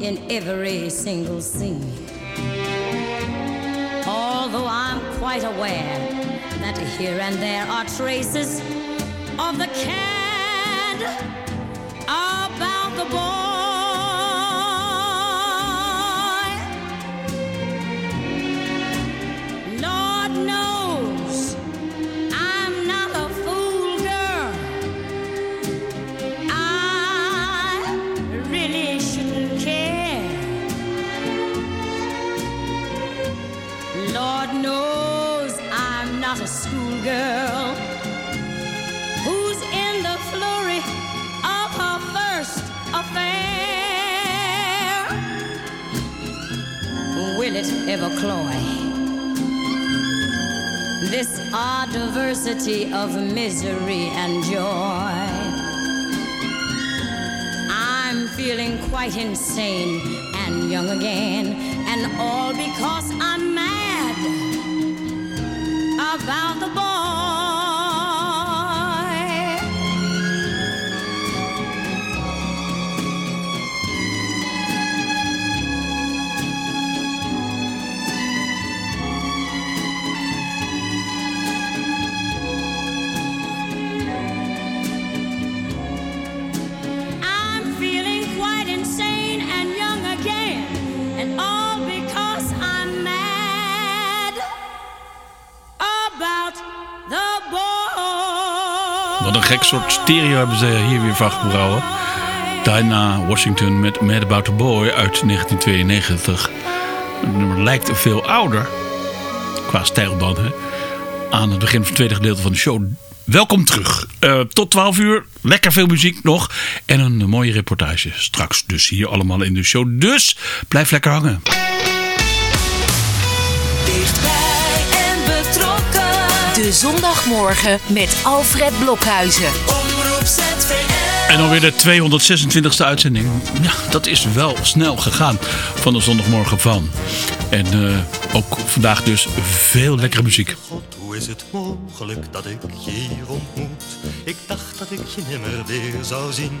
in every single scene. Although I'm quite aware that here and there are traces of the cad schoolgirl who's in the flurry of her first affair. Will it ever cloy? This odd diversity of misery and joy. I'm feeling quite insane and young again, and all because I'm mad about the boy. Gek soort stereo hebben ze hier weer van gebrouwen. Dinah Washington met Mad About the Boy uit 1992. Het nummer lijkt veel ouder, qua stijl dan, hè, aan het begin van het tweede gedeelte van de show. Welkom terug. Eh, tot 12 uur. Lekker veel muziek nog. En een mooie reportage. Straks dus hier allemaal in de show. Dus blijf lekker hangen. De zondagmorgen met Alfred Blokhuizen. Omroep ZVL. En alweer de 226e uitzending. Ja, dat is wel snel gegaan van de zondagmorgen van. En eh, ook vandaag dus veel lekkere muziek. God, hoe is het mogelijk dat ik je hier ontmoet? Ik dacht dat ik je nimmer weer zou zien.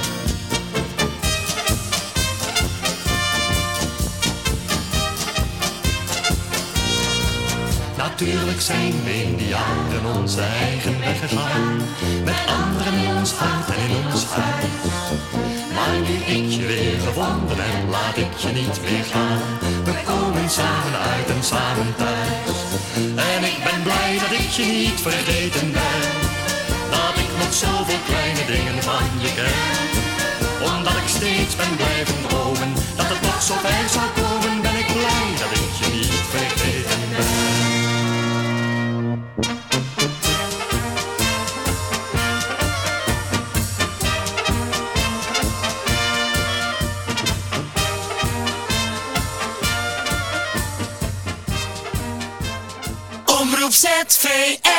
Natuurlijk zijn we in die jaren onze eigen weg gegaan Met anderen in ons hart en in ons huis Maar nu ik je weer gevonden heb laat ik je niet meer gaan. We komen samen uit en samen thuis. En ik ben blij dat ik je niet vergeten ben. Dat ik nog zoveel kleine dingen van je ken. Omdat ik steeds ben blijven dromen, dat het nog zo ver zou komen, ben ik blij dat ik Omroep ZVL.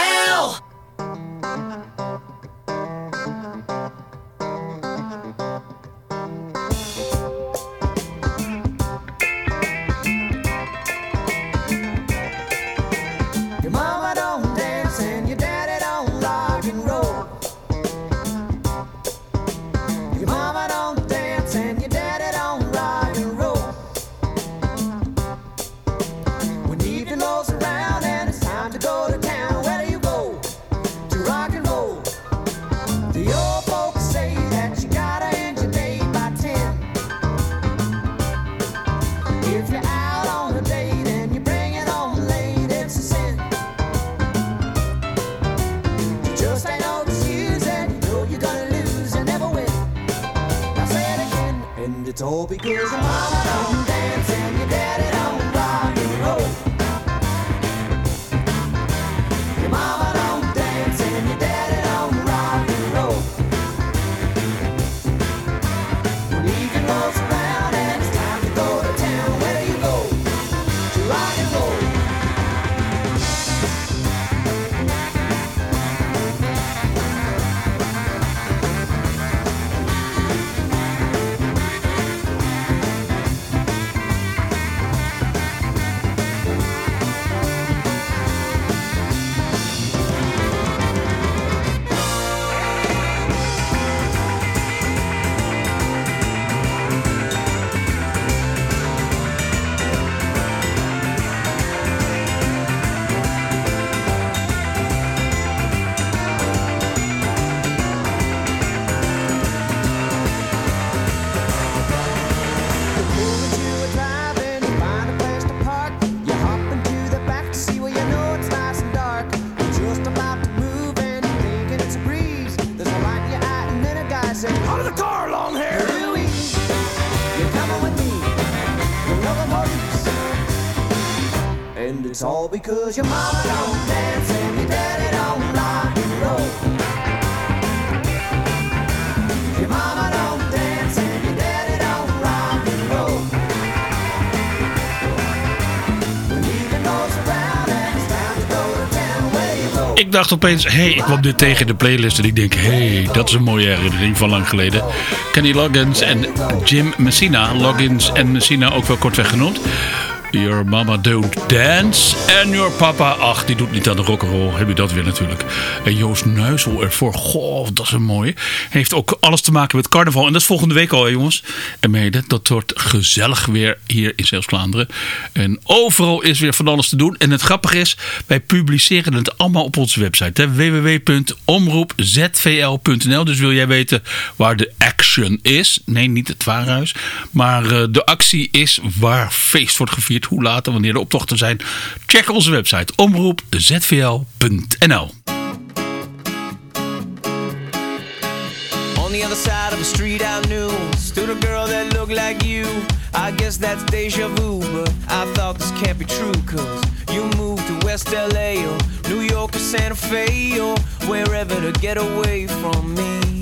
Mama dance mama dance around? Ik dacht opeens, hé, hey, ik kwam dit tegen de playlist en ik denk, hé, hey, dat is een mooie herinnering van lang geleden. Kenny Loggins en Jim Messina, Loggins en Messina ook wel kortweg genoemd. Your mama don't dance. En your papa, ach, die doet niet aan de rock'n'roll. Heb je dat weer natuurlijk. En Joost Nuisel ervoor. Goh, dat is een mooie. Heeft ook alles te maken met carnaval. En dat is volgende week al, jongens. En mede, dat wordt gezellig weer hier in Zeeuws-Vlaanderen. En overal is weer van alles te doen. En het grappige is, wij publiceren het allemaal op onze website. www.omroepzvl.nl Dus wil jij weten waar de action is? Nee, niet het warenhuis. Maar uh, de actie is waar feest wordt gevierd hoe laat en wanneer de optochten zijn. Check onze website omroepzvl.nl On the other side of the street I knew Stood a girl that looked like you I guess that's deja vu But I thought this can't be true Cause you moved to West LA Or New York or Santa Fe Or wherever to get away from me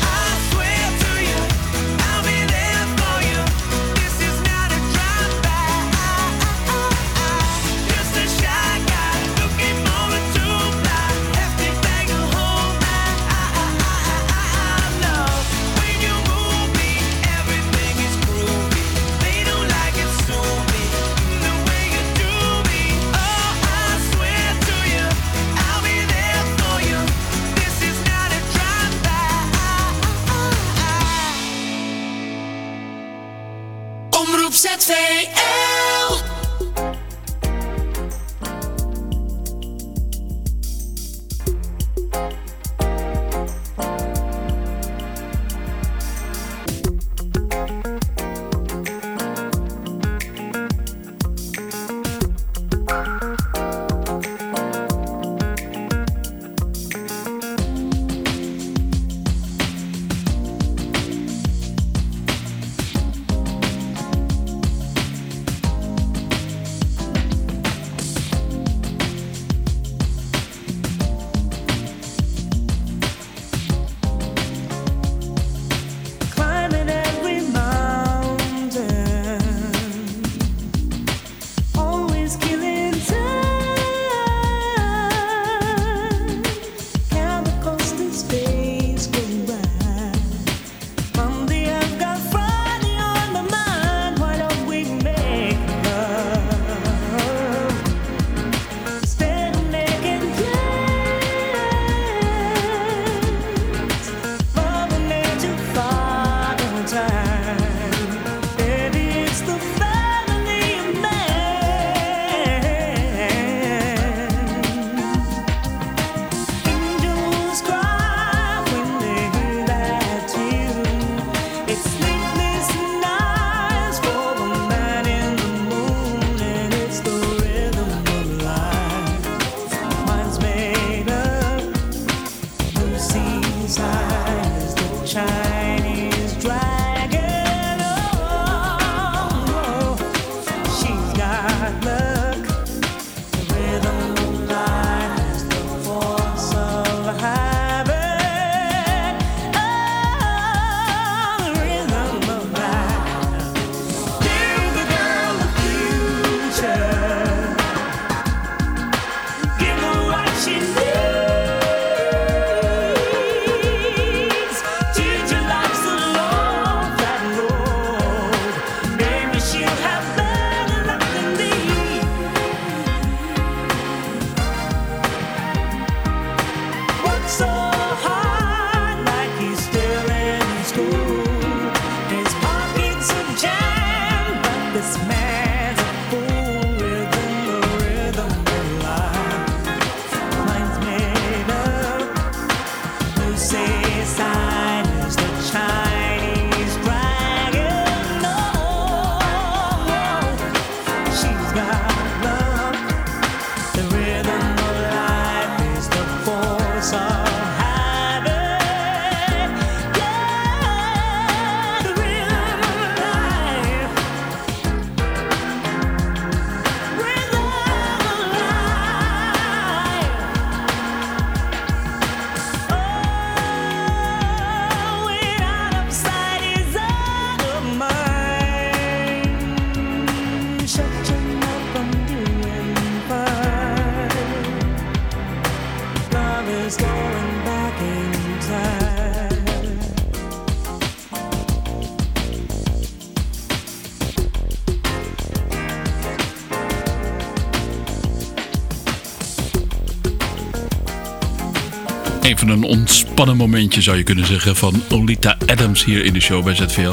Ontspannen momentje zou je kunnen zeggen van Olita Adams hier in de show bij ZVL.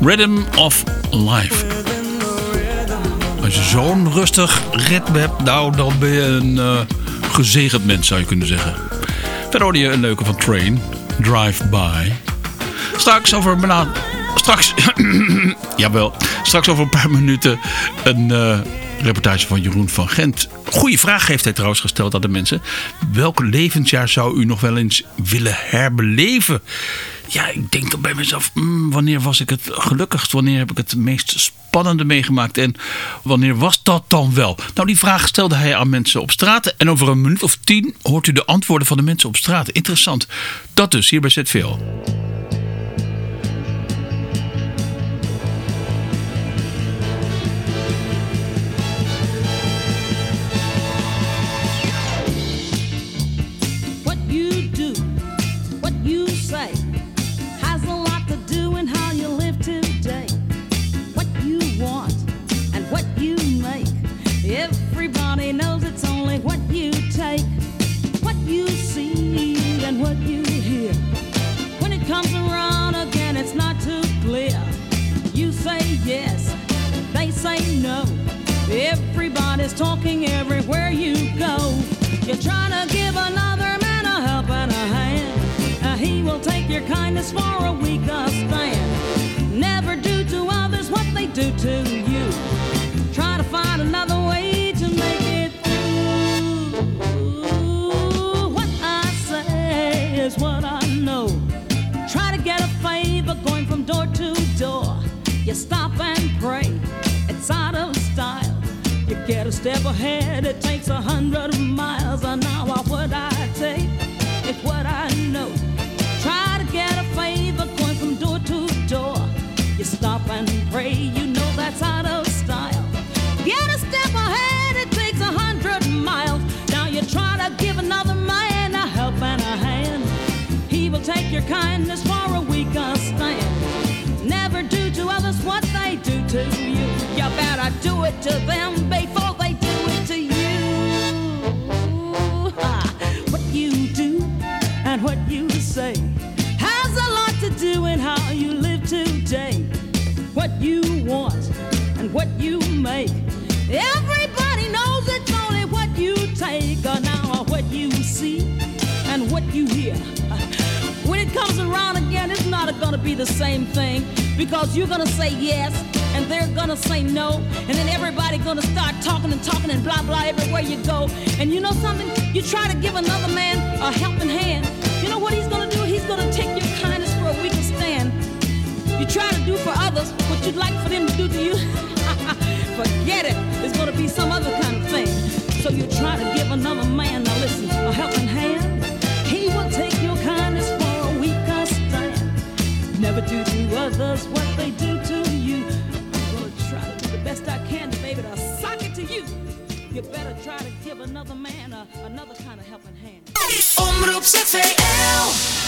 Rhythm of Life. Als je zo'n rustig ritme hebt, nou dan ben je een uh, gezegend mens zou je kunnen zeggen. Verder hoorde je een leuke van Train, Drive By. Straks over. Straks... jawel. Straks over een paar minuten een... Uh, reportage van Jeroen van Gent. Goeie vraag heeft hij trouwens gesteld aan de mensen. Welk levensjaar zou u nog wel eens willen herbeleven? Ja, ik denk dan bij mezelf, mm, wanneer was ik het gelukkigst? Wanneer heb ik het meest spannende meegemaakt? En wanneer was dat dan wel? Nou, die vraag stelde hij aan mensen op straat. En over een minuut of tien hoort u de antwoorden van de mensen op straat. Interessant. Dat dus hier bij ZVL. Everybody's talking everywhere you go. You're trying to give another man a help and a hand. Uh, he will take your kindness for a weaker stand. Never do to others what they do to you. Try to find another way to make it through. What I say is what I know. Try to get a favor going from door to door. You stop and pray. Step ahead, it takes a hundred miles an hour. What I take is what I know. Try to get a favor going from door to door. You stop and pray, you know that's out of style. Get a step ahead, it takes a hundred miles. Now you try to give another man a help and a hand. He will take your kindness for a weaker stand. Never do to others what they do to you. You better do it to them gonna be the same thing because you're gonna say yes and they're gonna say no, and then everybody gonna start talking and talking and blah blah everywhere you go. And you know something? You try to give another man a helping hand. You know what he's gonna do? He's gonna take your kindness for a weaker stand. You try to do for others what you'd like for them to do to you. Forget it. It's gonna be some other kind of thing. So you try to give another man, now listen, a helping hand. He will take your Never do to others what they do to you. I'm gonna try to do the best I can, baby, to sock it to you. You better try to give another man a, another kind of helping hand. Omroep ZVL.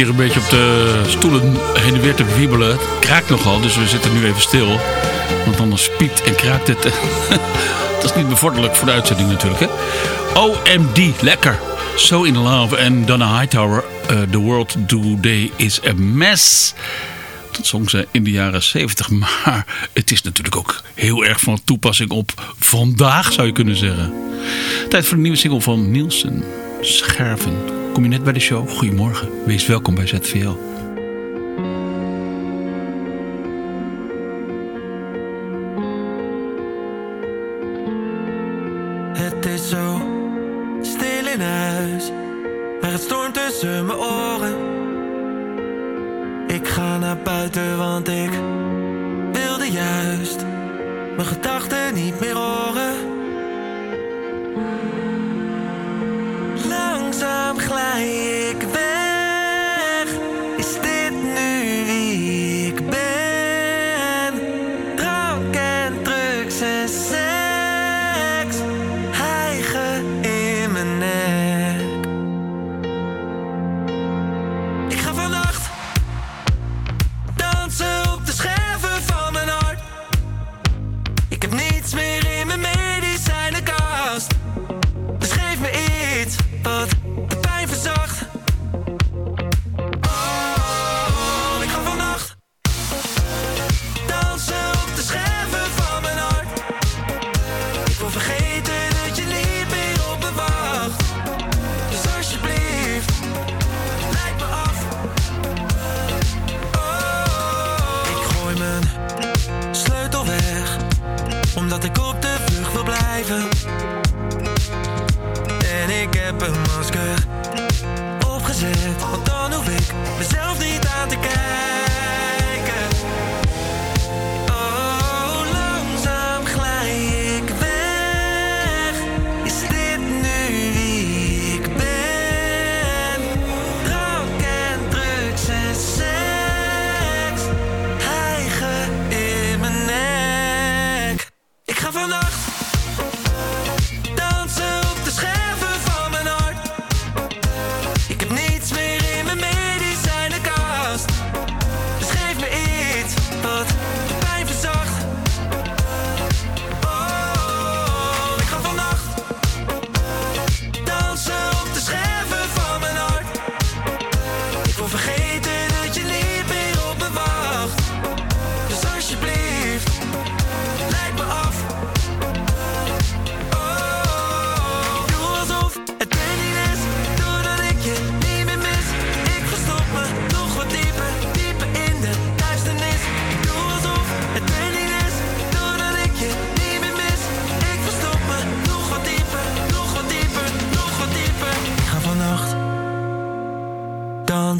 Hier een beetje op de stoelen heen en weer te wiebelen. Het kraakt nogal, dus we zitten nu even stil. Want anders piept en kraakt het. Dat is niet bevorderlijk voor de uitzending natuurlijk. Hè? OMD, lekker. So in Love en Donna Hightower. eh, the World Today is a Mess. Dat zong ze in de jaren 70. Maar het is natuurlijk ook heel erg van toepassing op vandaag, zou je kunnen zeggen. Tijd voor een nieuwe single van Nielsen. Scherven. Kom je net bij de show? Goedemorgen. Wees welkom bij ZVL.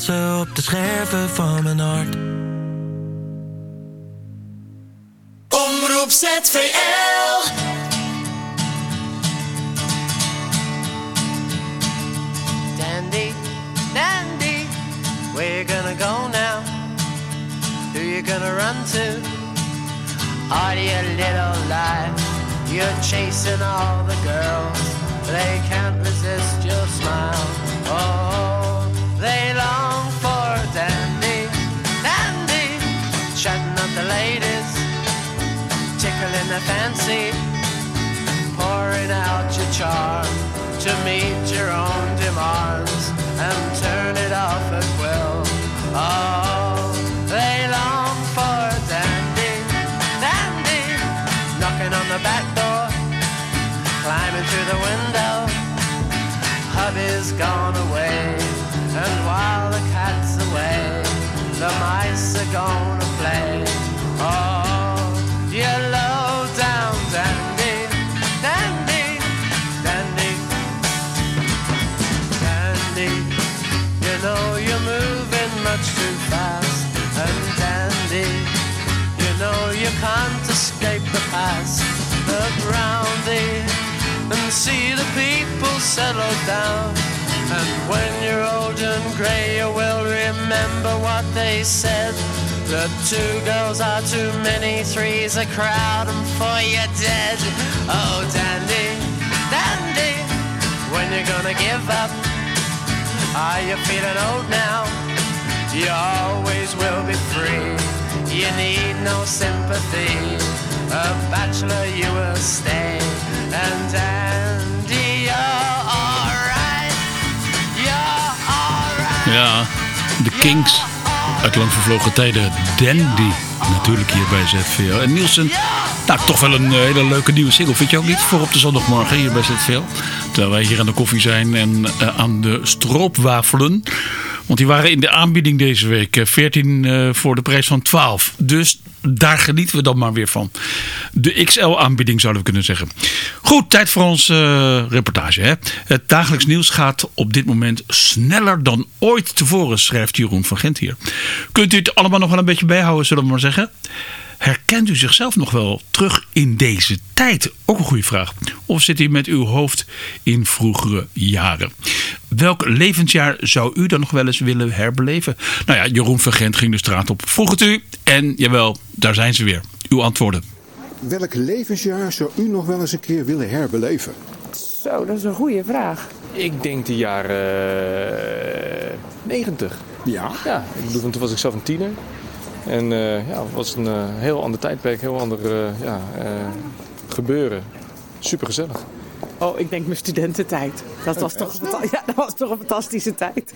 Dansen op de scherven van mijn hart. Omroep ZVL. Dandy, Dandy, where you gonna go now? Who you gonna run to? Are you little life? You're chasing all the girls. They can't resist your smile. Oh, they long fancy pouring out your charm to meet your own demands and turn it off at will. Oh, they long for dandy, dandy, knocking on the back door, climbing through the window. Hubby's gone away, and while the cat's away, the mice are gonna play. Oh, you fast and dandy. You know you can't escape the past. Round thee and see the people settle down. And when you're old and grey, you will remember what they said. The two girls are too many, three's a crowd, and four you're dead. Oh, dandy, dandy, when you're gonna give up? Are you feeling old now? You always will be free. You need no sympathy. A bachelor, you will stay. And dandy, you're alright. You're alright. Ja, de Kings uit lang vervlogen tijden. Dandy, natuurlijk hier bij ZVL. En Nielsen, nou toch wel een eh, hele leuke nieuwe single. Vind je ook niet? Voor op de zondagmorgen hier bij ZVL. Terwijl wij hier aan de koffie zijn en eh, aan de stroopwafelen. Want die waren in de aanbieding deze week. eh, 14 eh, voor de prijs van 12. Dus daar genieten we dan maar weer van. De XL-aanbieding zouden we kunnen zeggen. Goed, tijd voor onze eh, reportage. Hè? Het dagelijks nieuws gaat op dit moment sneller dan ooit tevoren, schrijft Jeroen van Gent hier. Kunt u het allemaal nog wel een beetje bijhouden, zullen we maar zeggen? Herkent u zichzelf nog wel terug in deze tijd? Ook een goede vraag. Of zit u met uw hoofd in vroegere jaren? Welk levensjaar zou u dan nog wel eens willen herbeleven? Nou ja, Jeroen van Gent ging de straat op. Vroeg het u en jawel, daar zijn ze weer. Uw antwoorden. Welk levensjaar zou u nog wel eens een keer willen herbeleven? Zo, dat is een goede vraag. Ik denk de jaren 90. Ja? Ja, ik bedoel, want toen was ik zelf een tiener. En eh, ja, het was een eh, heel ander tijdperk, heel ander eh, ja, eh, gebeuren. Super gezellig. Oh, ik denk mijn studententijd. Dat was, toch, een fanta- ja, dat was toch een fantastische tijd.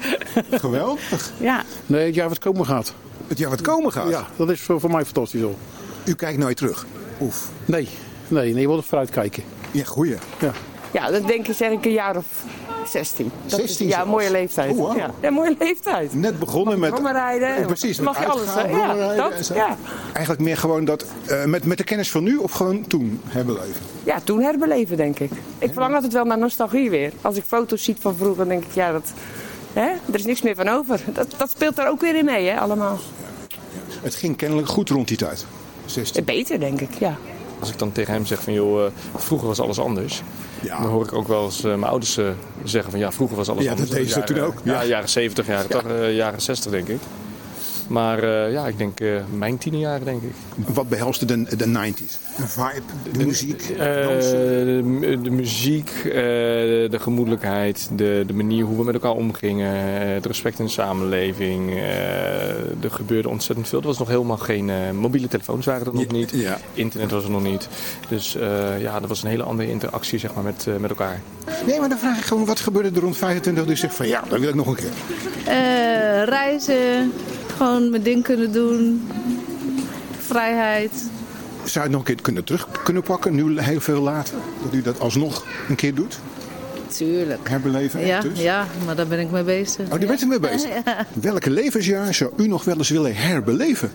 Geweldig. Ja. Nee, het jaar wat komen gaat. Het jaar wat komen gaat? Ja, dat is voor, voor mij fantastisch al. U kijkt nooit terug? Oef. Nee, nee, nee je wilt er vooruit kijken. Ja, goeie. Ja. Ja, dat denk ik zeg ik een jaar of 16. Dat 16 is, ja, zelfs. mooie leeftijd. Oh, ja. ja, mooie leeftijd. Net begonnen met... Eh, Precies, met Mag je alles? Ja, dat, ja. Eigenlijk meer gewoon dat, eh, met, met de kennis van nu of gewoon toen herbeleven? ja, toen herbeleven denk ik. Ik verlang altijd wel naar nostalgie weer. Als ik foto's zie van vroeger, denk ik, ja, dat, hè? er is niks meer van over. Dat, dat speelt daar ook weer in mee, hè, allemaal. Het ging kennelijk goed rond die tijd. 16. Beter, denk ik, ja. Als ik dan tegen hem zeg van joh, eh, vroeger was alles anders. Dan hoor ik ook wel eens eh, mijn ouders eh, zeggen van ja, vroeger was alles Ja, anders. dat deden ze toen ook. Ja, Ja. jaren 70, jaren, 80, jaren 60 denk ik. Maar eh, ja, ik denk eh, mijn tienerjaren denk ik. Wat behelste de, de 90s? Een vibe, de muziek, Eh, de, mu- de muziek, eh, de gemoedelijkheid, de, de manier hoe we met elkaar omgingen, het respect in de samenleving. eh, er gebeurde ontzettend veel. Er was nog helemaal geen eh, mobiele telefoons waren er nog niet. ja. Internet was er nog niet. Dus eh, ja, dat was een hele andere interactie zeg maar, met, eh, met elkaar. Nee, maar dan vraag ik gewoon, wat gebeurde er rond 25 dat u zegt van ja, dat wil ik nog een keer. Eh, reizen, gewoon mijn ding kunnen doen, vrijheid. Zou je het nog een keer kunnen terug kunnen pakken, nu heel veel later? Dat u dat alsnog een keer doet? Tuurlijk. Herbeleven Ja, dus? ja, maar daar ben ik mee bezig. Oh, die bent er mee bezig? Ja. Welke levensjaar zou u nog wel eens willen herbeleven?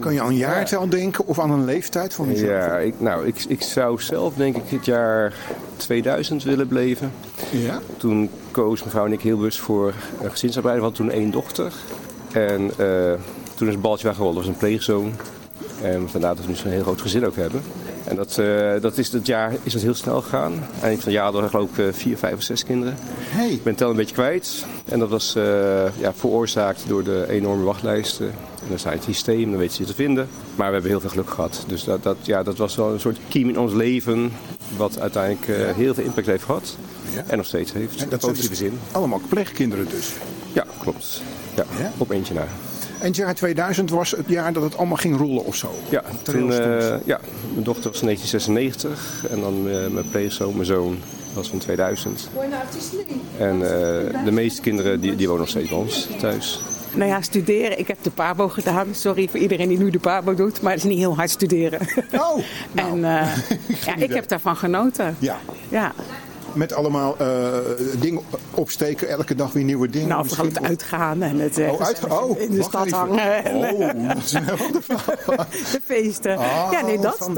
Kan je aan een jaartal denken of aan een leeftijd van uzelf? Ja, ik, nou, ik, ik zou zelf denk ik het jaar 2000 willen beleven. Ja? Toen koos mevrouw en ik heel bewust voor een gezinsarbeid. We hadden toen één dochter. En eh, toen is een baltje weggerold. Dat was een pleegzoon. En vandaar dat we nu zo'n heel groot gezin ook hebben. En dat, eh, dat is, dat jaar is dat heel snel gegaan. Eind van het jaar hadden we geloof ik eh, vier, vijf of zes kinderen. Hey. Ik ben het tel een beetje kwijt. En dat was ja, veroorzaakt door de enorme wachtlijsten. En dan zijn het systeem, dan weten ze je te vinden. Maar we hebben heel veel geluk gehad. Dus dat, dat, ja, dat was wel een soort kiem in ons leven. Wat uiteindelijk heel veel impact heeft gehad. Ja. En nog steeds heeft. En dat positieve dus zin. allemaal pleegkinderen dus. Ja, klopt. Ja, Ja? op eentje na. En het jaar 2000 was het jaar dat het allemaal ging rollen of zo? Ja, toen, eh, ja, mijn dochter was 1996 en dan eh, mijn pleegzoon, mijn zoon, was van 2000. En eh, de meeste kinderen die, die wonen nog steeds bij ons thuis. Nou ja, studeren. Ik heb de PABO gedaan. Sorry voor iedereen die nu de PABO doet, maar het is niet heel hard studeren. Oh! en eh, ja, ik heb daarvan genoten. Ja. Ja, Met allemaal eh, dingen opsteken, elke dag weer nieuwe dingen. nou vooral het uitgaan en het eh, Oh, uitgaan. Oh, in de stad even. hangen. En, Oh, dat is een heel ander verhaal. de feesten. Ah, ja, nee, dat,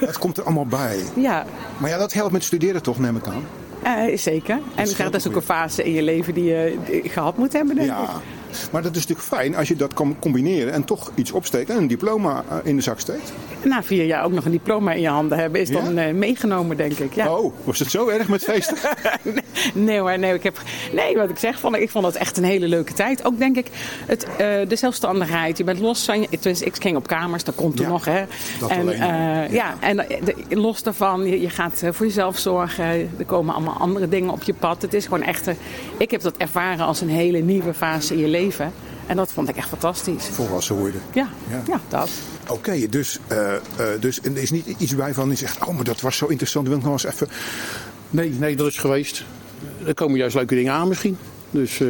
dat komt er allemaal bij. Ja, Maar ja, dat helpt met studeren toch, neem ik aan. Eh, zeker. En dat is ook een fase in je leven die je gehad moet hebben, denk ik. Ja, maar dat is natuurlijk fijn als je dat kan combineren en toch iets opsteekt en een diploma eh, in de zak steekt. Na vier jaar ook nog een diploma in je handen hebben, is Ja? dan eh, meegenomen, denk ik. Ja. Oh, was het zo erg met feesten? Nee hoor, nee, ik heb, nee, wat ik zeg, vond, ik vond het echt een hele leuke tijd. Ook denk ik, het, eh, de zelfstandigheid. Je bent los van je, tenminste, ik ging op kamers, dat komt toen Ja, nog. Hè. dat en, alleen. ja. en de- los daarvan, je, je gaat voor jezelf zorgen. Er komen allemaal andere dingen op je pad. Het is gewoon echt, ik heb dat ervaren als een hele nieuwe fase in je leven. En dat vond ik echt fantastisch. Volwassen worden. Ja, Ja. ja. dat. Oké, dus, eh, eh, dus en er is niet iets bij van die zegt, oh, maar dat was zo interessant, wil ik nog eens even... Nee, nee, dat is geweest. Er komen juist leuke dingen aan misschien. Dus, eh,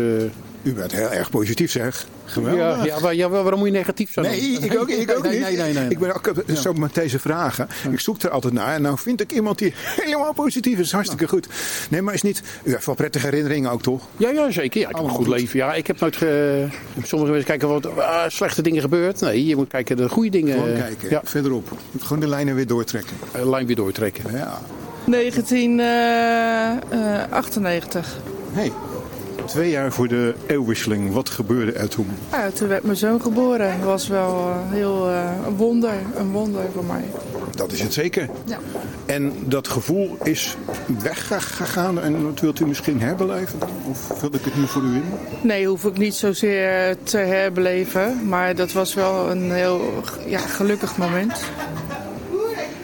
U bent heel erg positief, zeg. Geweldig. Ja, ja, waar- ja, waarom moet je negatief zijn? Nee, ik ook, ik ook nee, niet. Nee, nee, nee. Ik ben ook zo met deze vragen. Ik zoek er altijd naar. En nou vind ik iemand die helemaal positief is. Hartstikke goed. Nee, maar is niet... U heeft wel prettige herinneringen ook, toch? Ja, ja, zeker. Ja, ik heb een goed, goed. leven. Ja, ik heb nooit... Ge... Sommige mensen kijken wat ah, slechte dingen gebeurt. Nee, je moet kijken de goede dingen. Gewoon kijken. Ja, Verderop. Gewoon de lijnen weer doortrekken. een lijn weer doortrekken. Ja. 1998. Hey, twee jaar voor de eeuwwisseling. Wat gebeurde er toen? Ja, toen werd mijn zoon geboren. Dat was wel eh, heel eh, een wonder, een wonder voor mij. Dat is het zeker. Ja. En dat gevoel is weggegaan. En dat wilt u misschien herbeleven? Of vul ik het nu voor u in? Nee, hoef ik niet zozeer te herbeleven. Maar dat was wel een heel ja, gelukkig moment.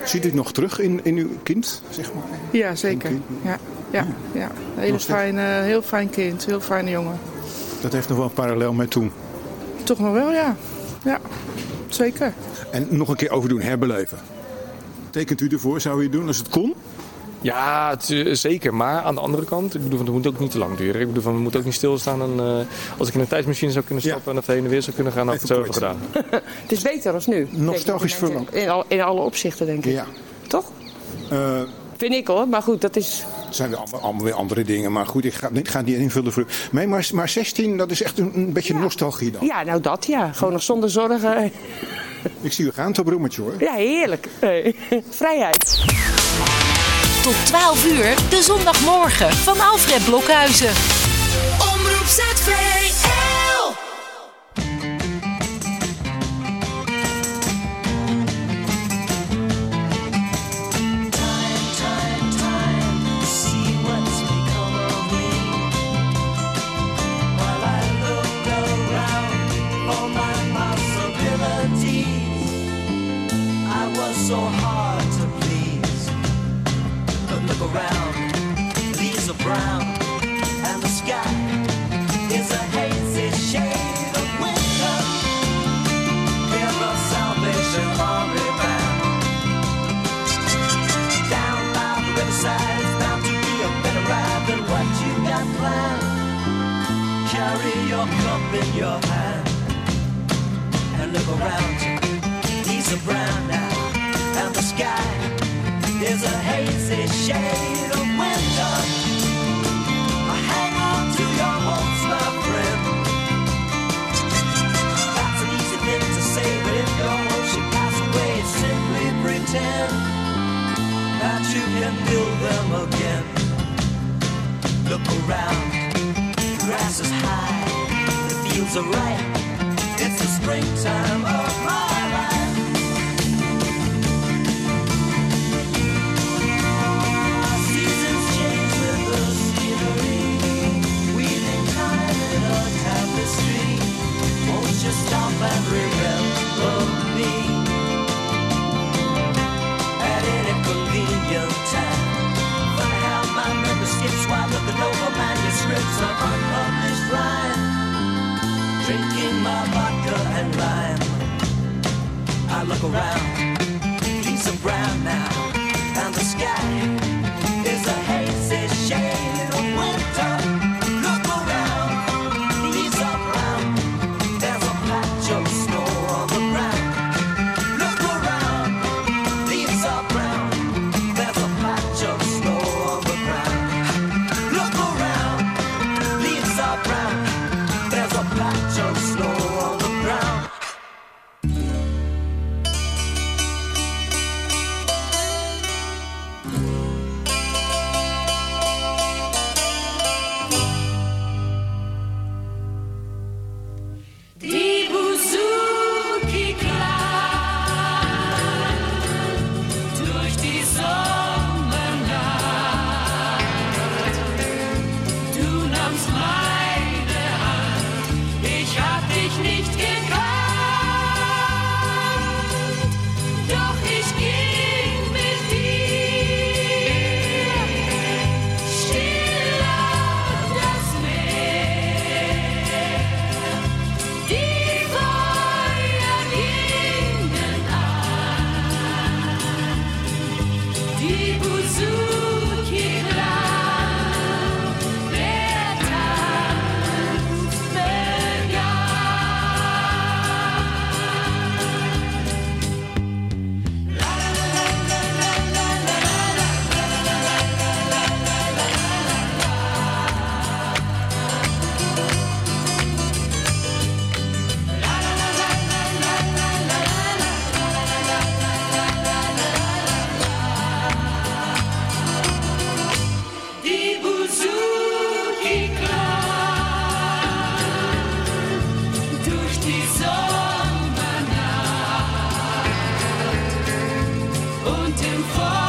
Ziet u het nog terug in, in uw kind, zeg maar? Ja, zeker. Ja, ja, ja. Hele Nog steeds? fijne, heel fijn kind, heel fijne jongen. Dat heeft nog wel een parallel met toen. Toch nog wel, ja. Ja, zeker. En nog een keer overdoen, herbeleven. Tekent u ervoor, zou u het doen als het kon? Ja, het, eh, zeker. Maar aan de andere kant, ik bedoel, van, het moet ook niet te lang duren. Ik bedoel, van, we moeten ook niet stilstaan. En, eh, als ik in een tijdsmachine zou kunnen stappen en dat heen en weer zou kunnen gaan, had ik het zo even gedaan. Het is beter als nu. Nostalgisch ik. In, al- in alle opzichten, denk ik. Ja. Toch? Eh, Vind ik hoor, maar goed, dat is... het zijn weer allemaal, allemaal weer andere dingen. Maar goed, ik ga, ik ga het niet invullen voor u. Nee, maar, maar 16, dat is echt een, een beetje nostalgie dan. Ja, nou dat ja. Gewoon nog zonder zorgen. Ik zie u gaan, het brommetje hoor. Ja, heerlijk. Eh, Vrijheid. Tot 12 uur, de zondagmorgen van Alfred Blokhuizen. and fall.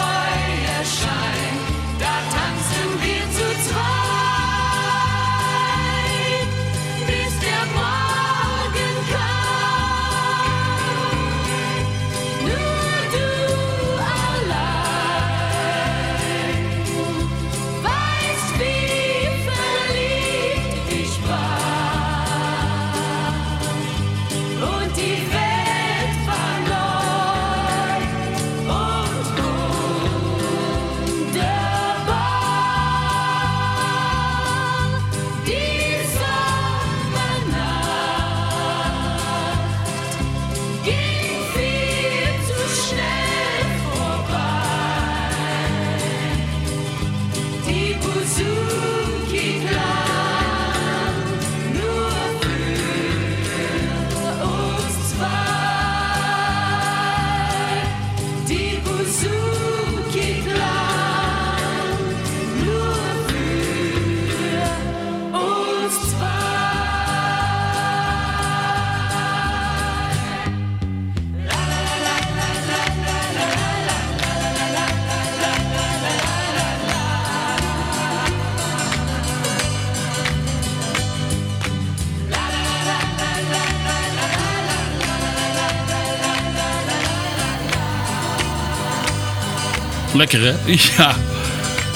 Lekker hè? Ja.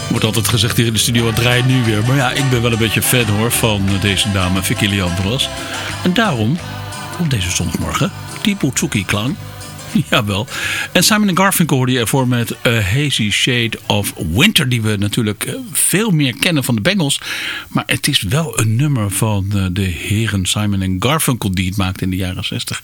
Wordt altijd gezegd hier in de studio, wat draait nu weer? Maar ja, ik ben wel een beetje fan hoor van deze dame, Vicky Leandros. En daarom, op deze zondagmorgen, die Boutsuki klang. Jawel. En Simon Garfunkel hoorde je ervoor met A Hazy Shade of Winter. Die we natuurlijk eh, veel meer kennen van de Bengals. Maar het is wel een nummer van eh, de heren Simon Garfunkel die het maakte in de jaren 60.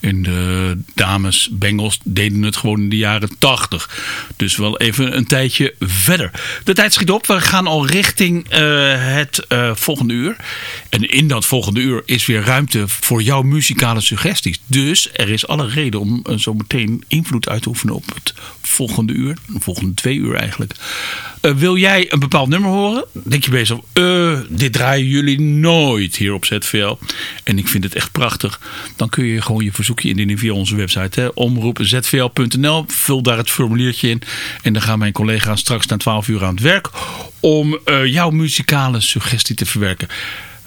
En de dames Bengals deden het gewoon in de jaren 80. Dus wel even een tijdje verder. De tijd schiet op. We gaan al richting eh, het eh, volgende uur. En in dat volgende uur is weer ruimte voor jouw muzikale suggesties. Dus er is alle reden om eh, zo meteen invloed uit te oefenen op het volgende uur. De volgende twee uur eigenlijk. Eh, wil jij een bepaald nummer horen? Denk je jezelf, eh, dit draaien jullie nooit hier op ZVL. En ik vind het echt prachtig. Dan kun je gewoon je verzoekje indienen via onze website. Omroepzvl.nl. Vul daar het formuliertje in. En dan gaan mijn collega's straks na 12 uur aan het werk. Om eh, jouw muzikale suggestie te verwerken.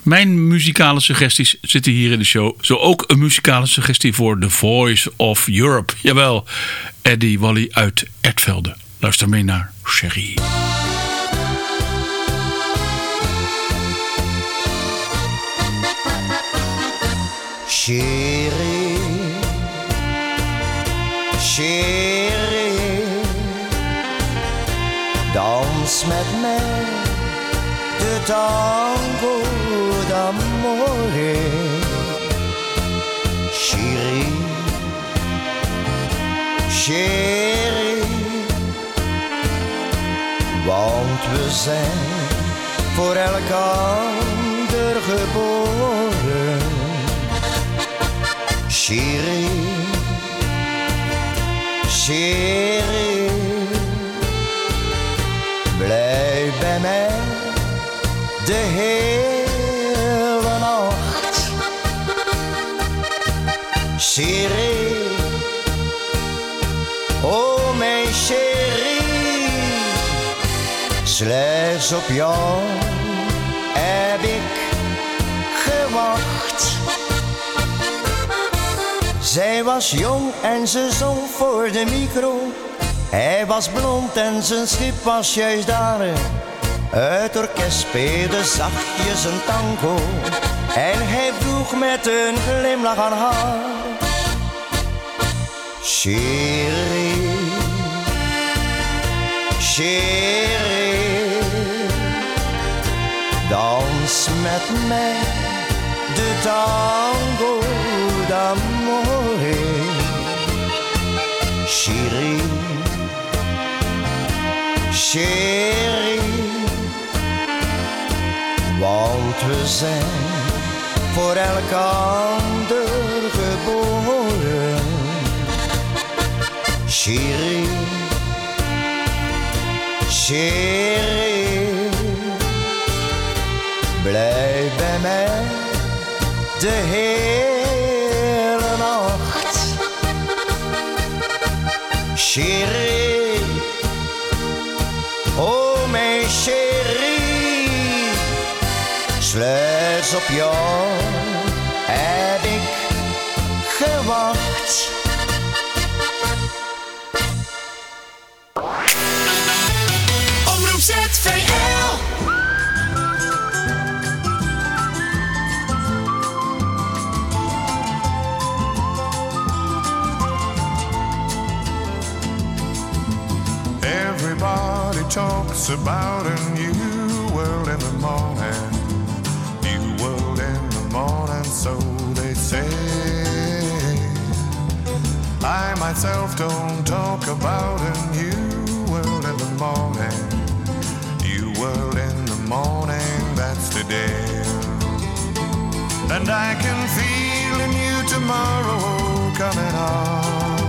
Mijn muzikale suggesties zitten hier in de show. Zo ook een muzikale suggestie voor The Voice of Europe. Jawel, Eddie Wally uit Ertvelde. Luister mee naar Sherry. Chérie, chérie, dans met mij de tango d'amore. Chérie, chérie, want we zijn voor elkaar geboren. Chérie, chérie, blijf bij mij de hele Chérie, oh mijn chérie, slechts op jou heb ik gewacht. Zij was jong en ze zong voor de micro. Hij was blond en zijn schip was juist daar. Het orkest speelde zachtjes een tango. En hij vroeg met een glimlach aan haar. Chérie, chérie, dans met mij de tango d'amore. Chérie, chérie, want we zijn voor elkaar geboren. Chérie, chérie, blijf bij mij de hele nacht. Chérie, oh mijn chérie, slechts op jou heb ik gewacht. Talks about a new world in the morning. New world in the morning, so they say. I myself don't talk about a new world in the morning. World in the morning, that's today. And I can feel a new tomorrow coming on.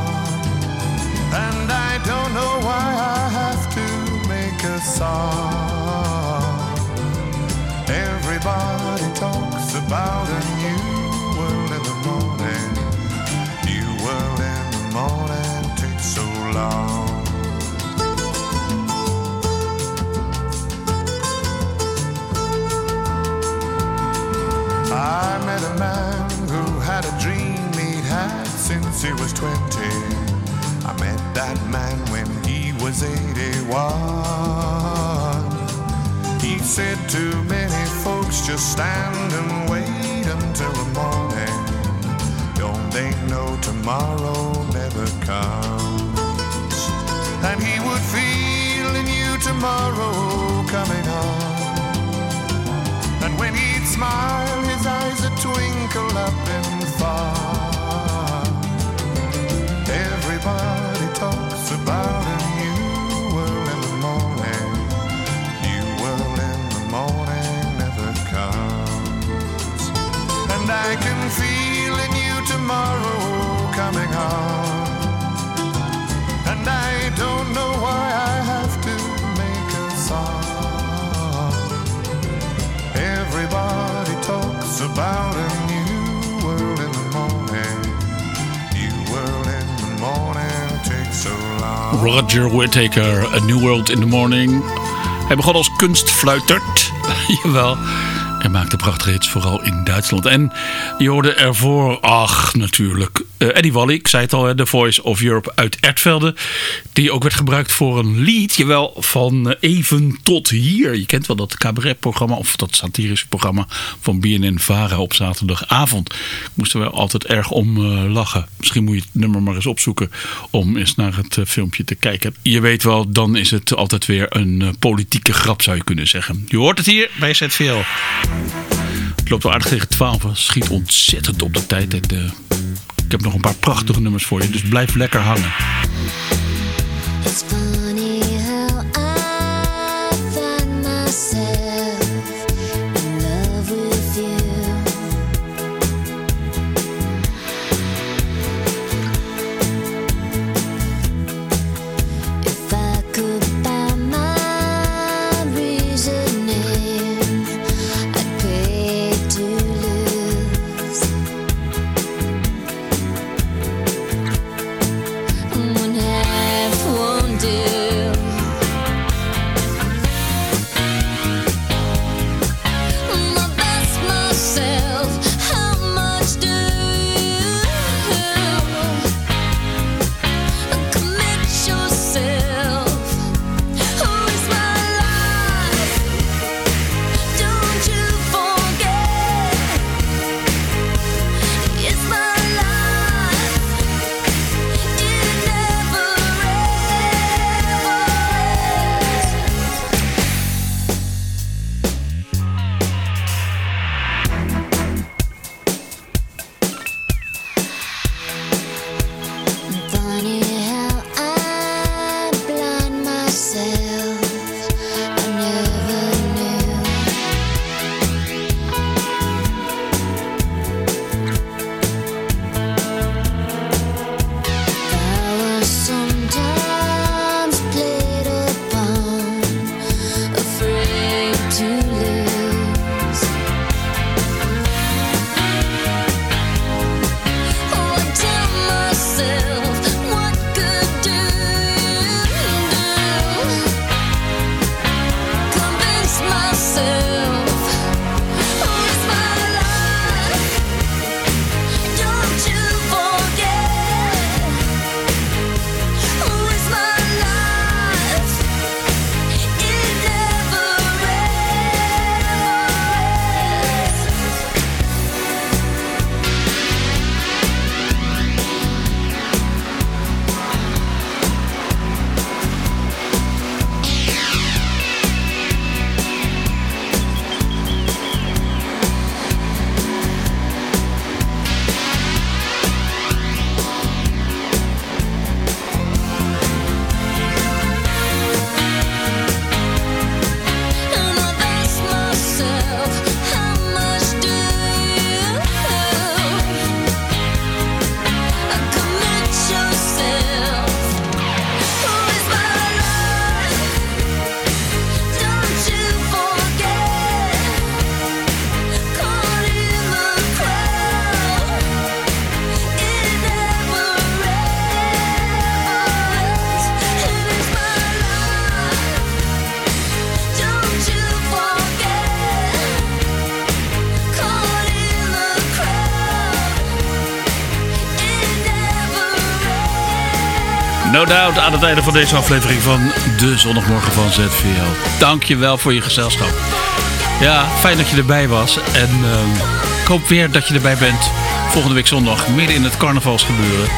And I don't know why I have to make a song. Everybody talks about a he was 20. I met that man when he was 81. He said to many folks, just stand and wait until the morning. Don't they know tomorrow never comes? And he would feel a new tomorrow coming on. And when he'd smile, his eyes would twinkle up and thought. Roger Whittaker, A New World in the Morning. Hij begon als kunstfluitert. Jawel. En maakte prachtige hits, vooral in Duitsland. En je hoorde ervoor, ach natuurlijk, eh, Eddie Wally. Ik zei het al, The Voice of Europe uit Ertvelde. Die ook werd gebruikt voor een lied, jawel, van eh, Even tot hier. Je kent wel dat cabaretprogramma, of dat satirische programma van BNN-Vara op zaterdagavond. Ik moest er wel altijd erg om eh, lachen. Misschien moet je het nummer maar eens opzoeken om eens naar het filmpje te kijken. Je weet wel, dan is het altijd weer een politieke grap zou je kunnen zeggen. Je hoort het hier bij ZVL. Het loopt wel aardig tegen 12. Schiet ontzettend op de tijd. En, eh, ik heb nog een paar prachtige nummers voor je. Dus blijf lekker hangen. Aan het einde van deze aflevering van de Zondagmorgen van ZVL. Dank je wel voor je gezelschap. Ja, fijn dat je erbij was. En ehm, ik hoop weer dat je erbij bent volgende week zondag. Midden in het carnavalsgebeuren.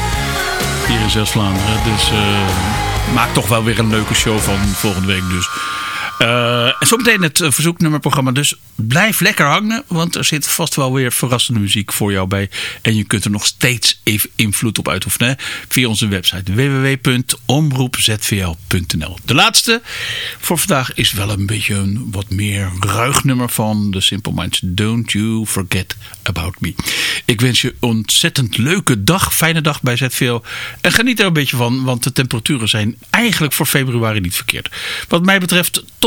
Hier in Zeeuws-Vlaanderen. Dus eh, maak toch wel weer een leuke show van volgende week dus. Eh, en zometeen het eh, verzoeknummerprogramma. Dus blijf lekker hangen. Want er zit vast wel weer verrassende muziek voor jou bij. En je kunt er nog steeds even invloed op uitoefenen. Via onze website www.omroepzvl.nl De laatste voor vandaag is wel een beetje een wat meer ruig nummer van The Simple Minds. Don't you forget about me. Ik wens je een ontzettend leuke dag. Fijne dag bij ZVL. En geniet er een beetje van. Want de temperaturen zijn eigenlijk voor februari niet verkeerd. Wat mij betreft tot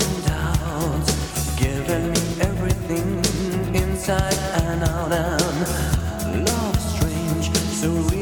inside and out. And love strange, so real